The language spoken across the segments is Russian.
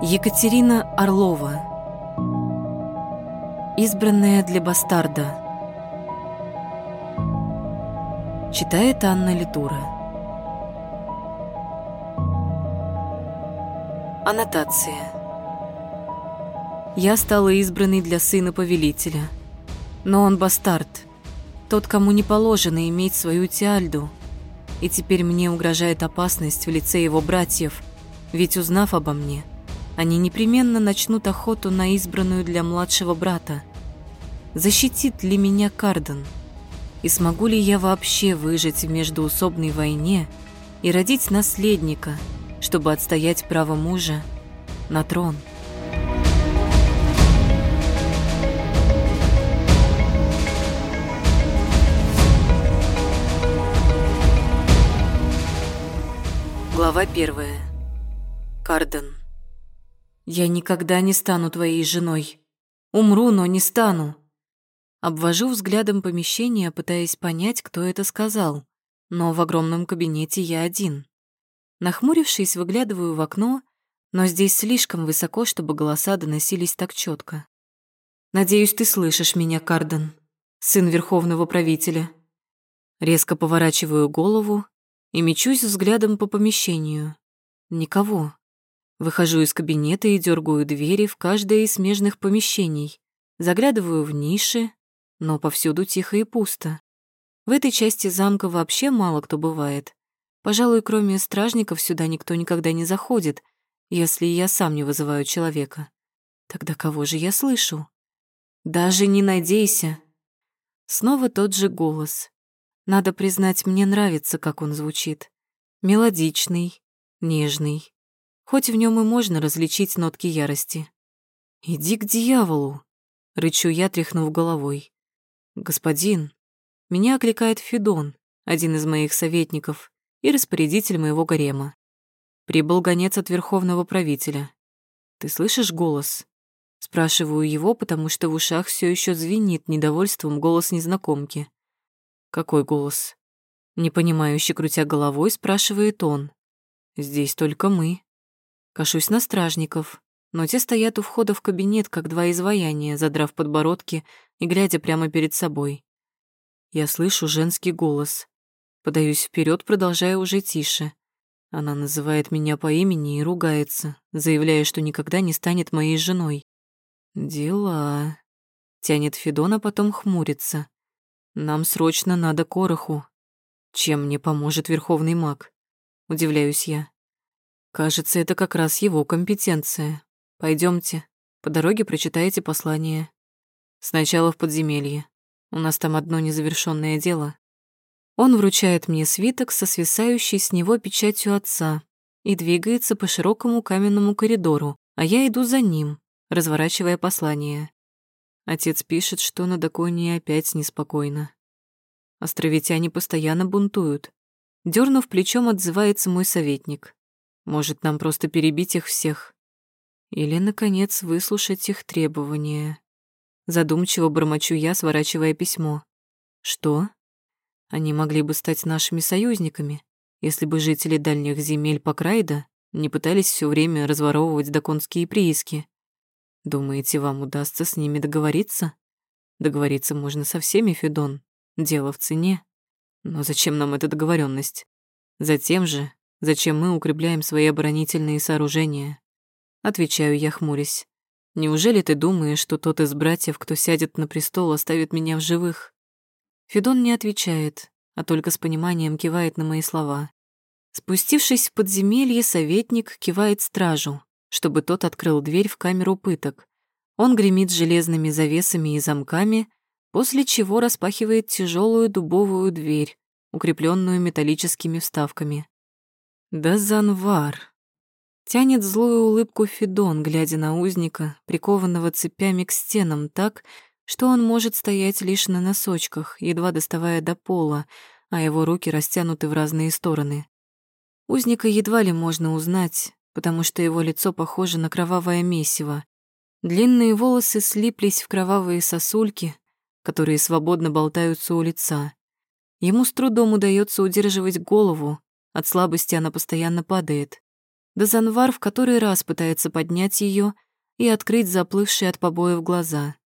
Екатерина Орлова. Избранная для бастарда. Читает Анна Литура. Аннотация. Я стала избранной для сына повелителя, но он бастард, тот, кому не положено иметь свою Тиальду, и теперь мне угрожает опасность в лице его братьев, ведь узнав обо мне, они непременно начнут охоту на избранную для младшего брата. Защитит ли меня Карден? И смогу ли я вообще выжить в междуусобной войне и родить наследника, чтобы отстоять право мужа на трон? Глава первая. Карден. «Я никогда не стану твоей женой. Умру, но не стану». Обвожу взглядом помещение, пытаясь понять, кто это сказал. Но в огромном кабинете я один. Нахмурившись, выглядываю в окно, но здесь слишком высоко, чтобы голоса доносились так четко. «Надеюсь, ты слышишь меня, Карден, сын верховного правителя». Резко поворачиваю голову и мечусь взглядом по помещению. Никого. Выхожу из кабинета и дергаю двери в каждое из смежных помещений. Заглядываю в ниши, но повсюду тихо и пусто. В этой части замка вообще мало кто бывает. Пожалуй, кроме стражников сюда никто никогда не заходит, если я сам не вызываю человека. Тогда кого же я слышу? Даже не надейся. Снова тот же голос. Надо признать, мне нравится, как он звучит. Мелодичный, нежный. Хоть в нем и можно различить нотки ярости. «Иди к дьяволу!» — рычу я, тряхнув головой. «Господин!» Меня окликает Федон, один из моих советников и распорядитель моего гарема. Прибыл гонец от верховного правителя. «Ты слышишь голос?» Спрашиваю его, потому что в ушах все еще звенит недовольством голос незнакомки. «Какой голос?» Непонимающе крутя головой, спрашивает он. «Здесь только мы». Кашусь на стражников, но те стоят у входа в кабинет, как два изваяния, задрав подбородки и глядя прямо перед собой. Я слышу женский голос. Подаюсь вперед, продолжая уже тише. Она называет меня по имени и ругается, заявляя, что никогда не станет моей женой. «Дела...» — тянет Федон, а потом хмурится. Нам срочно надо короху. Чем мне поможет верховный маг? Удивляюсь я. Кажется, это как раз его компетенция. Пойдемте, по дороге прочитаете послание. Сначала в подземелье. У нас там одно незавершенное дело. Он вручает мне свиток со свисающей с него печатью отца и двигается по широкому каменному коридору, а я иду за ним, разворачивая послание. Отец пишет, что на Даконии опять неспокойно. Островитяне постоянно бунтуют. Дернув плечом, отзывается мой советник. Может, нам просто перебить их всех? Или, наконец, выслушать их требования? Задумчиво бормочу я, сворачивая письмо. Что? Они могли бы стать нашими союзниками, если бы жители дальних земель Покрайда не пытались все время разворовывать доконские прииски. Думаете, вам удастся с ними договориться? Договориться можно со всеми, Федон. Дело в цене. Но зачем нам эта договоренность? Затем же, зачем мы укрепляем свои оборонительные сооружения? Отвечаю я, хмурясь. Неужели ты думаешь, что тот из братьев, кто сядет на престол, оставит меня в живых? Федон не отвечает, а только с пониманием кивает на мои слова. Спустившись в подземелье, советник кивает стражу, чтобы тот открыл дверь в камеру пыток. Он гремит железными завесами и замками, после чего распахивает тяжелую дубовую дверь, укрепленную металлическими вставками. «Да занвар!» Тянет злую улыбку Федон, глядя на узника, прикованного цепями к стенам так, что он может стоять лишь на носочках, едва доставая до пола, а его руки растянуты в разные стороны. Узника едва ли можно узнать, потому что его лицо похоже на кровавое месиво. Длинные волосы слиплись в кровавые сосульки, которые свободно болтаются у лица. Ему с трудом удается удерживать голову, от слабости она постоянно падает. Дозанвар в который раз пытается поднять ее и открыть заплывшие от побоев глаза.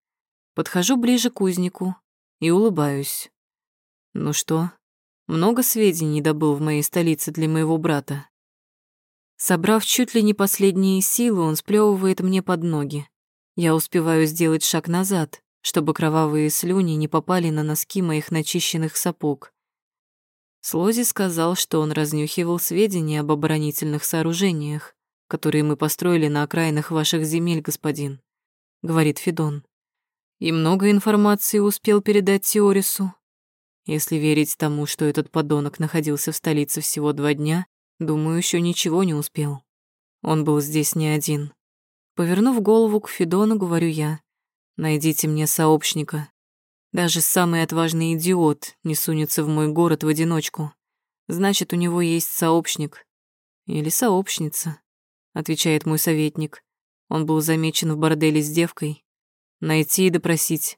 Подхожу ближе к узнику и улыбаюсь. Ну что, много сведений добыл в моей столице для моего брата. Собрав чуть ли не последние силы, он сплевывает мне под ноги. Я успеваю сделать шаг назад, чтобы кровавые слюни не попали на носки моих начищенных сапог. Слози сказал, что он разнюхивал сведения об оборонительных сооружениях, которые мы построили на окраинах ваших земель, господин, говорит Федон. И много информации успел передать Теорису. Если верить тому, что этот подонок находился в столице всего два дня, думаю, еще ничего не успел. Он был здесь не один. Повернув голову к Федону, говорю я. Найдите мне сообщника. Даже самый отважный идиот не сунется в мой город в одиночку. Значит, у него есть сообщник. Или сообщница, отвечает мой советник. Он был замечен в борделе с девкой, найти и допросить.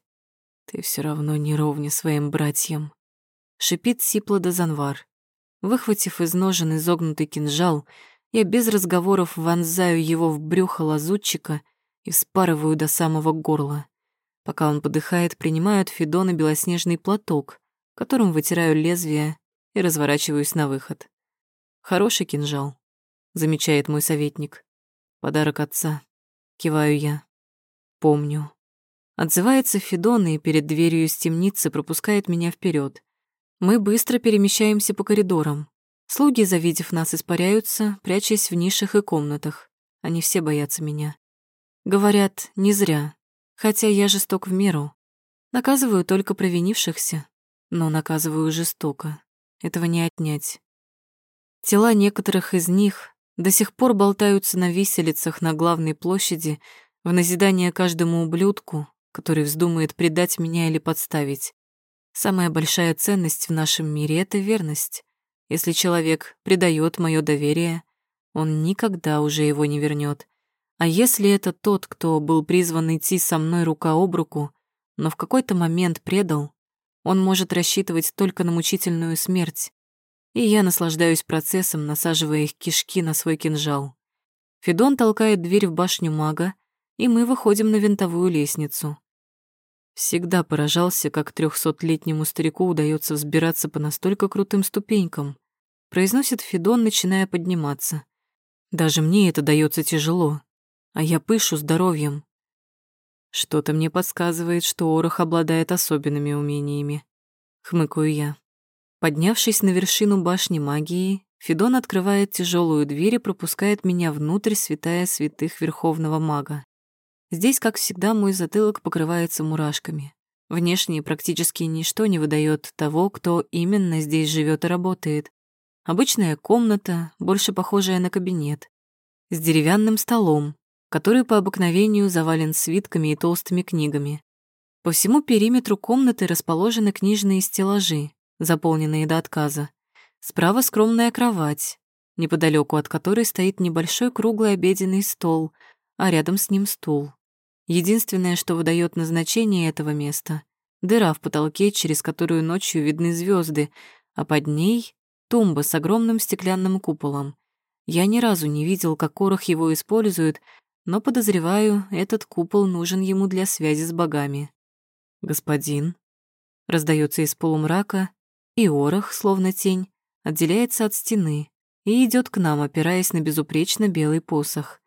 Ты все равно не ровня своим братьям. Шипит сипло Дозанвар. Выхватив из ножен изогнутый кинжал, я без разговоров вонзаю его в брюхо лазутчика и вспарываю до самого горла. Пока он подыхает, принимаю от Федона белоснежный платок, которым вытираю лезвие и разворачиваюсь на выход. Хороший кинжал, замечает мой советник. Подарок отца. Киваю я. Помню. Отзывается Федон и перед дверью из темницы пропускает меня вперед. Мы быстро перемещаемся по коридорам. Слуги, завидев нас, испаряются, прячась в нишах и комнатах. Они все боятся меня. Говорят, не зря. Хотя я жесток в меру. Наказываю только провинившихся, но наказываю жестоко. Этого не отнять. Тела некоторых из них до сих пор болтаются на виселицах на главной площади в назидание каждому ублюдку, который вздумает предать меня или подставить. Самая большая ценность в нашем мире — это верность. Если человек предает мое доверие, он никогда уже его не вернет. А если это тот, кто был призван идти со мной рука об руку, но в какой-то момент предал, он может рассчитывать только на мучительную смерть. И я наслаждаюсь процессом, насаживая их кишки на свой кинжал. Федон толкает дверь в башню мага, и мы выходим на винтовую лестницу. Всегда поражался, как трехсотлетнему старику удается взбираться по настолько крутым ступенькам. Произносит Федон, начиная подниматься. Даже мне это дается тяжело, а я пышу здоровьем. Что-то мне подсказывает, что Орох обладает особенными умениями. Хмыкаю я. Поднявшись на вершину башни магии, Федон открывает тяжелую дверь и пропускает меня внутрь святая святых Верховного Мага. Здесь, как всегда, мой затылок покрывается мурашками. Внешне практически ничто не выдает того, кто именно здесь живет и работает. Обычная комната, больше похожая на кабинет, с деревянным столом, который по обыкновению завален свитками и толстыми книгами. По всему периметру комнаты расположены книжные стеллажи, заполненные до отказа. Справа скромная кровать, неподалеку от которой стоит небольшой круглый обеденный стол, а рядом с ним стул. Единственное, что выдает назначение этого места — дыра в потолке, через которую ночью видны звезды, а под ней — тумба с огромным стеклянным куполом. Я ни разу не видел, как Корох его использует, но подозреваю, этот купол нужен ему для связи с богами. «Господин», — раздается из полумрака, и Орох, словно тень, отделяется от стены и идет к нам, опираясь на безупречно белый посох.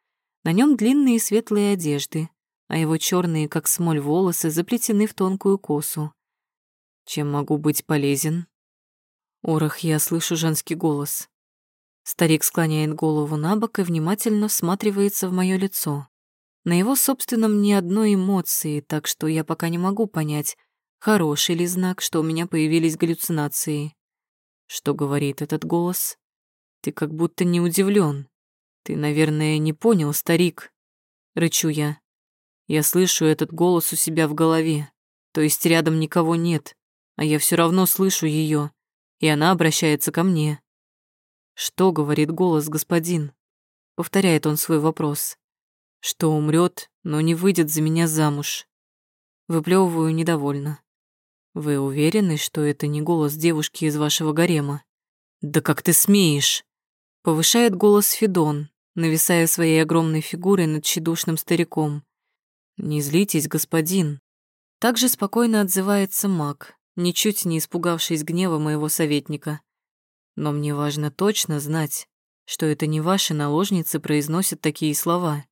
На нем длинные светлые одежды, а его черные, как смоль, волосы заплетены в тонкую косу. Чем могу быть полезен? Орах, я слышу женский голос. Старик склоняет голову на бок и внимательно всматривается в мое лицо. На его собственном ни одной эмоции, так что я пока не могу понять, хороший ли знак, что у меня появились галлюцинации. Что говорит этот голос? Ты как будто не удивлен. Ты, наверное, не понял, старик. Рычу я. Я слышу этот голос у себя в голове, то есть рядом никого нет, а я все равно слышу ее, и она обращается ко мне. «Что?» — говорит голос господин. Повторяет он свой вопрос. «Что умрет, но не выйдет за меня замуж?» Выплевываю недовольно. «Вы уверены, что это не голос девушки из вашего гарема?» «Да как ты смеешь?» Повышает голос Федон, нависая своей огромной фигурой над тщедушным стариком. «Не злитесь, господин». Также спокойно отзывается маг, ничуть не испугавшись гнева моего советника. Но мне важно точно знать, что это не ваши наложницы произносят такие слова.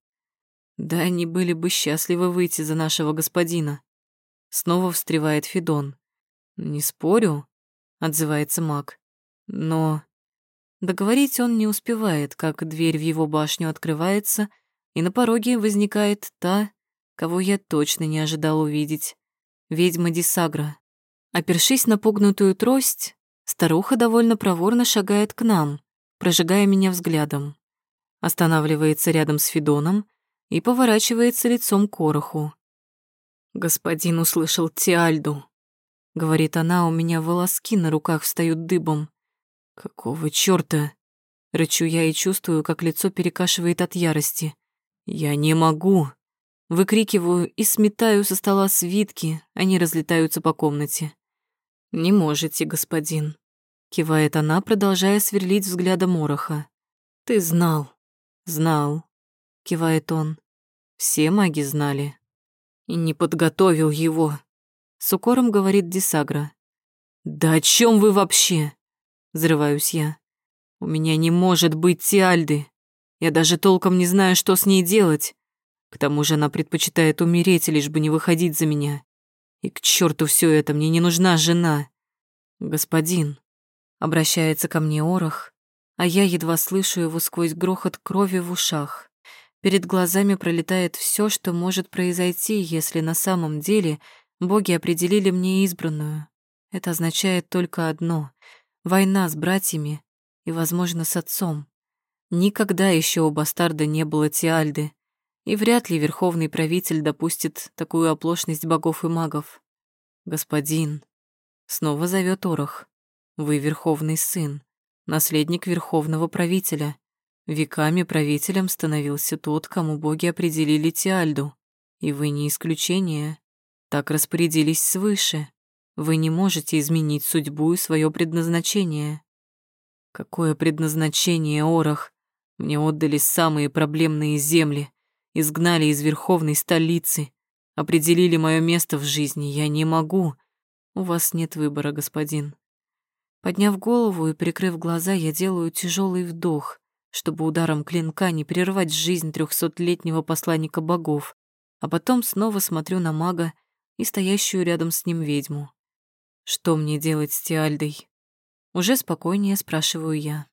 Да они были бы счастливы выйти за нашего господина. Снова встревает Федон. Не спорю, отзывается маг. Но договорить он не успевает, как дверь в его башню открывается, и на пороге возникает та, кого я точно не ожидал увидеть. Ведьма Дисагра. Опершись на погнутую трость, старуха довольно проворно шагает к нам, прожигая меня взглядом. Останавливается рядом с Федоном и поворачивается лицом к Ороху. «Господин услышал Тиальду», — говорит она, у меня волоски на руках встают дыбом. «Какого чёрта?» — рычу я и чувствую, как лицо перекашивает от ярости. «Я не могу!» Выкрикиваю и сметаю со стола свитки, они разлетаются по комнате. «Не можете, господин», — кивает она, продолжая сверлить взглядом Ороха. «Ты знал». «Знал», — кивает он. «Все маги знали». «И не подготовил его», — с укором говорит Дисагра. «Да о чем вы вообще?» — взрываюсь я. «У меня не может быть Тиальды. Я даже толком не знаю, что с ней делать. К тому же она предпочитает умереть, лишь бы не выходить за меня. И к черту все это, мне не нужна жена. Господин, обращается ко мне Орох, а я едва слышу его сквозь грохот крови в ушах. Перед глазами пролетает все, что может произойти, если на самом деле боги определили мне избранную. Это означает только одно — война с братьями и, возможно, с отцом. Никогда еще у бастарда не было Тиальды, и вряд ли верховный правитель допустит такую оплошность богов и магов. Господин, снова зовет Орох. Вы верховный сын, наследник верховного правителя. Веками правителем становился тот, кому боги определили Тиальду. И вы не исключение. Так распорядились свыше. Вы не можете изменить судьбу и свое предназначение. Какое предназначение, Орох? Мне отдали самые проблемные земли изгнали из верховной столицы, определили мое место в жизни. Я не могу. У вас нет выбора, господин. Подняв голову и прикрыв глаза, я делаю тяжелый вдох, чтобы ударом клинка не прервать жизнь трехсотлетнего посланника богов, а потом снова смотрю на мага и стоящую рядом с ним ведьму. Что мне делать с Тиальдой? Уже спокойнее спрашиваю я.